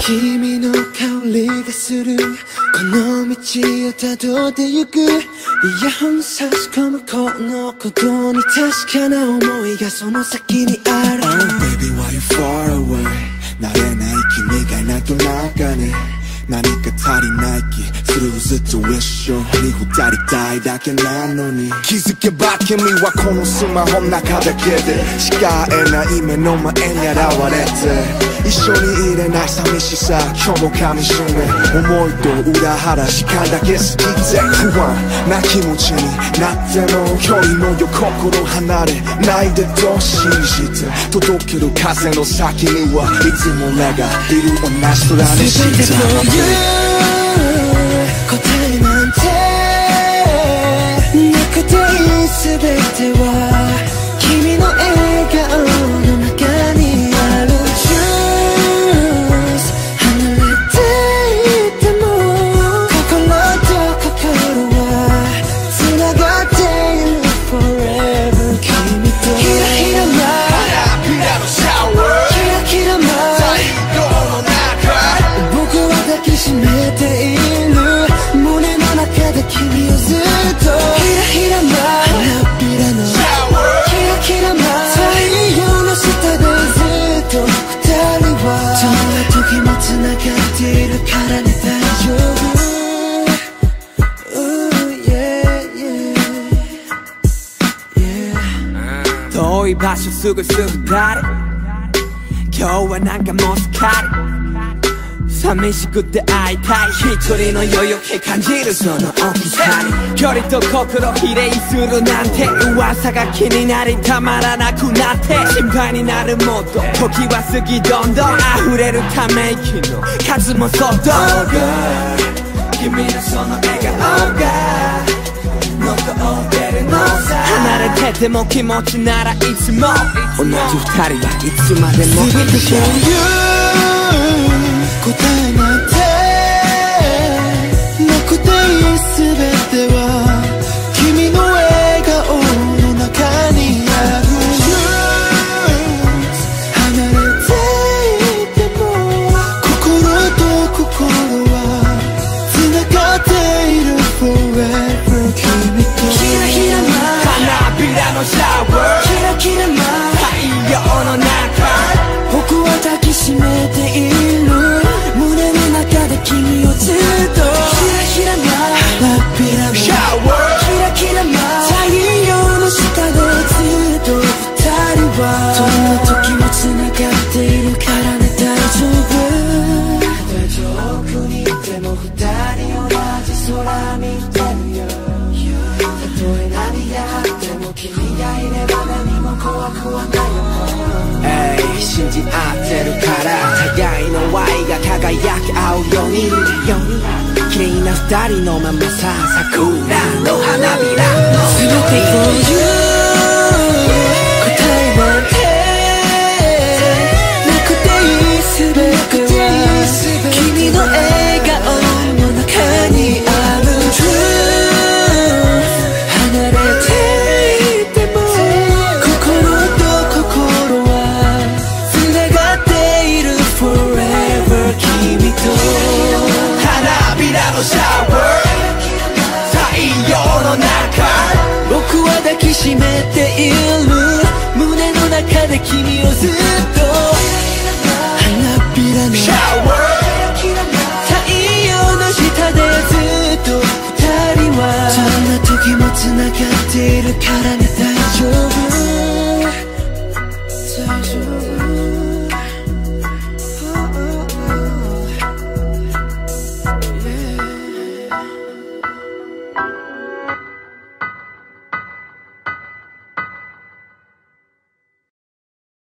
君の香りがするこの道をたどってゆく。イヤホン差し込むこのことに確かな思いがその先にある。Oh baby why you far away? 慣れない君がいないとなんかね。何か足りない気するずっと一緒に二人たいだけなのに。気づけば君はこのスマホの中だけでしか会えない目の前に現れて。一ない寂しさ今日も噛みしめ。思いと裏腹しかだけ過ぎて。不安な気持ちになっても距離のよ心離れないでと信じて。届ける風の先にはいつも俺がいる同じ空にして。い場所すぐすぐ誰？今日はなんかもうすっかり寂しくて会いたい。一人の余裕気感じるその大きさに。距離と心比例するなんて噂が気になりたまらなくなって。心配になるもっと時は過ぎどんどん溢れるため息の数もそっと君のその笑顔がれてても気持ちならいつも。同じ二人はいつまでも。全てそうでも君がいれば何も怖くはないよ、信じ合ってるから互いの愛が輝き合うように。綺麗な二人のままさ桜の花びら全て50シャワー。太陽の中僕は抱きしめている胸の中で君をずっと。花びらの。シャワー太陽の下でずっと。二人は。どんな時も繋がっているからね大丈夫。